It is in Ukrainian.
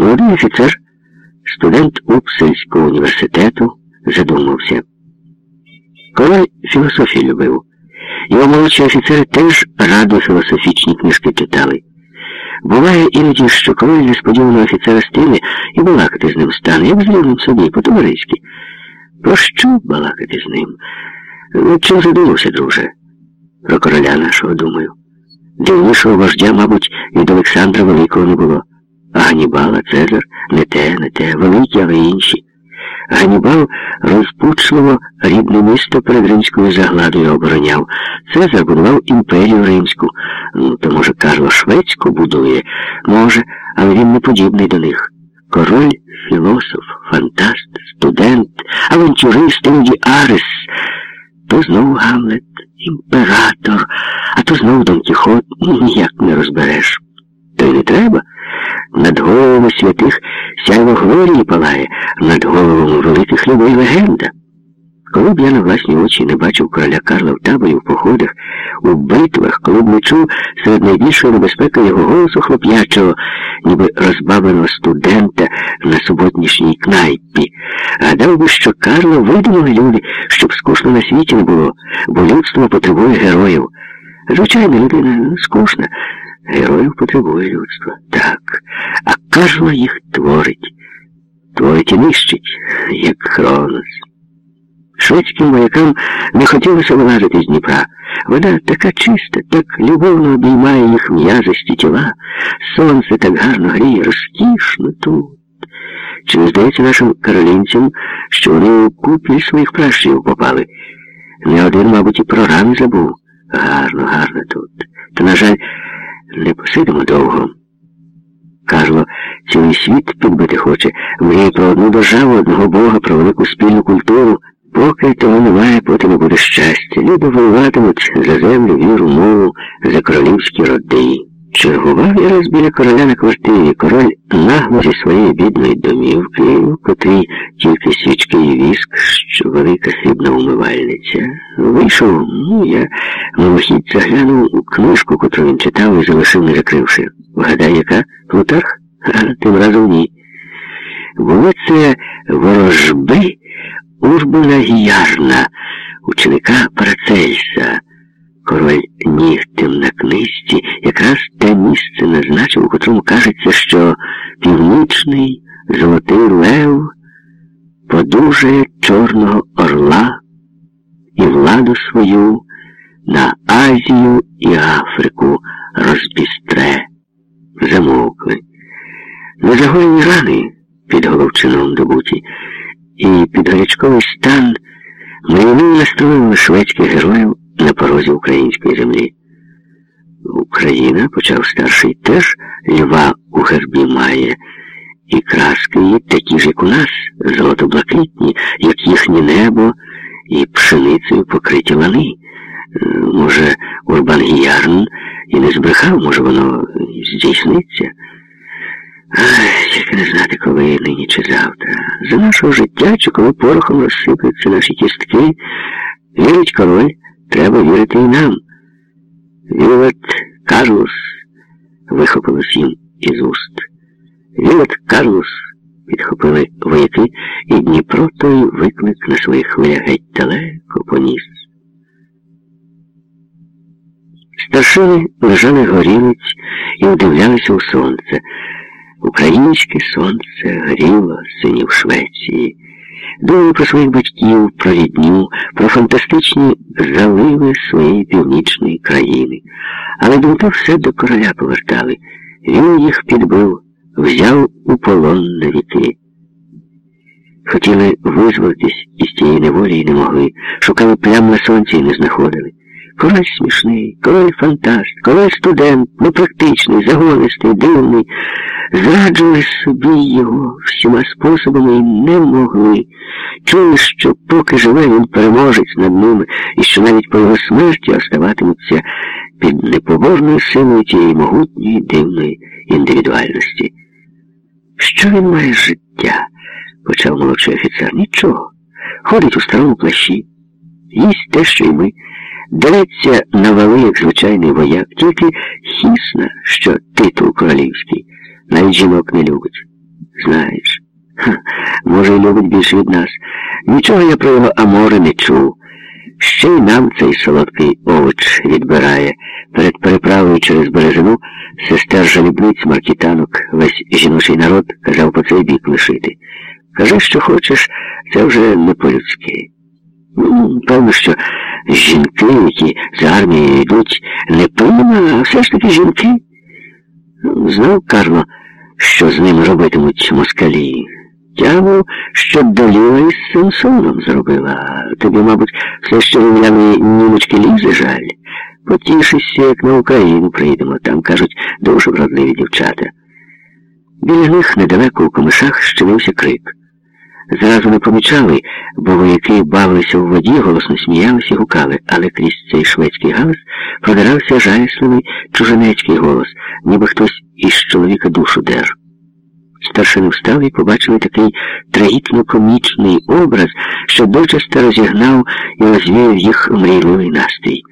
Молодий офіцер, студент Упсельського університету, задумався. Король філософію любив. Його молодші офіцери теж радо філософічні книжки читали. Буває іноді, що король несподівано офіцера стине і балакати з ним стане, як з рівним собі, по-товариськи. Про що балакати з ним? Ну, чим задумався, друже? Про короля нашого думаю. Дивнішого вождя, мабуть, від Олександра Великого не було. Ганібала, Цезар, не те, не те, великі, але інші. Ганібал розпучливо рідне місто перед римською загладою обороняв. Цезар будував імперію римську. Ну, то, може, Карло Шведську будує, може, але він не подібний до них. Король, філософ, фантаст, студент, авантюрист, іноді Арес. То знову Гамлет, імператор, а то знову Дон Кіхот, ну, ніяк не розбереш. То й не треба. Над головами святих сяйво глорії палає, над головами великих людей легенда. Коли б я на власні очі не бачив короля Карла в таборі, в походах, у битвах, коли б не чув серед найбільшої небезпеки його голосу хлоп'ячого, ніби розбавленого студента на суботнішній кнайпі, гадав би, що Карло видумали люди, щоб скучно на світі не було, бо людство потребує героїв. Звичайно, людина скучна. Героїв потребує людство. Так. А Карло їх творить. Творить і нищить, як Хронос. Шведським воякам не хотілося вилазити з Дніпра. Вода така чиста, так любовно обіймає їх м'язисті тіла. Сонце так гарно гріє, розкішно тут. Чи не здається нашим каролінцям, що вони у купіль своїх пращів попали? Не один, мабуть, і про рани забув. Гарно, гарно тут. Та, на жаль, не посидимо довго. Карло, цілий світ підбити хоче, мріє про одну державу, одного Бога, про велику спільну культуру. Поки того немає, потім буде щастя. Люди воюватимуть за землю, віру, мову, за королівські роди. Чергував я раз біля короля на квартирі. Король нагло зі своєї бідної домівки, в котрій тільки свічки велика хибна умивальниця. Вийшов, ну, я мимохідь заглянув у книжку, котру він читав і залишив, не закривши. Вгадай, яка? Плутарх? Тим разом ні. Було це ворожби Урбана Гіярна, ученика Парацельса. Король нігтем на книжці якраз те місце назначив, у котрому кажеться, що північний золотий лев подужає Чорного Орла і владу свою на Азію і Африку розбістре. Замовкли. Незагоєні рани під головчином добуті, і під гарячковий стан ми настроїли шведських героїв на порозі української землі. Україна, почав старший, теж льва у гербі має, і краски є такі ж, як у нас, золото-блакитні, як їхнє небо, і пшеницею покриті лани. Може, Урбан Гіярн і не збрехав, може, воно здійсниться. Ай, тільки не знати, коли нині чи завтра. За нашого життя, чи коли порохом розсипляться наші кістки, вірить король. Треба вірити і нам. Вілет Карлос вихопилось їм із уст. Вілет Карлос підхопили вояки, і Дніпро той виклик на своїх хвилях геть далеко поніс. Старшини лежали горілиць і вдивлялися у сонце. Українське сонце горіло синів Швеції. Думали про своїх батьків, про рідню, про фантастичні заливи своєї північної країни. Але думки все до короля повертали. Він їх підбив, взяв у полон на віки. Хотіли визволитись із тієї неволі і не могли. Шукали плям на сонці і не знаходили. Король смішний, король фантаст, король студент, непрактичний, загонистий, дивний. Зраджували собі його всіма способами і не могли. Чули, що поки живе, він переможець над ними, і що навіть по його смерті оставатиметься під непоборною силою тієї могутньої дивної індивідуальності. Що він має життя? почав молодший офіцер. Нічого. Ходить у старому плащі, їсть те, що й ми. Дереться на вали, як звичайний вояк, тільки хісна, що титул королівський, навіть жінок не любить. Знаєш. Ха, може, й любить більше від нас. Нічого я про його амори не чув. Ще й нам цей солодкий овоч відбирає. Перед переправою через березину сестер жалібниць, маркітанок, весь жіночий народ казав по цей бік лишити. Кажи, що хочеш, це вже не по-людськи. Ну, Певно, що жінки, які з армією йдуть, не певно, а все ж таки жінки. Ну, Знав Карло, що з ним робитимуть москалі. Тягнув, що доліла із Самсоном зробила. Тобі, мабуть, все ще виявляли німочки лізе жаль. Потішишся, як на Україну прийдемо. Там, кажуть, дуже вродливі дівчата. Біля них недалеко у комишах щинився крик. Зразу не помічали, бо вояки бавилися в воді, голосно сміялися і гукали, але крізь цей шведський галас продирався жалісливий чужинецький голос, ніби хтось із чоловіка душу дер. Старшини встали і побачили такий трагічно-комічний образ, що дочасто розігнав і розвіяв їх мрійливий настрій.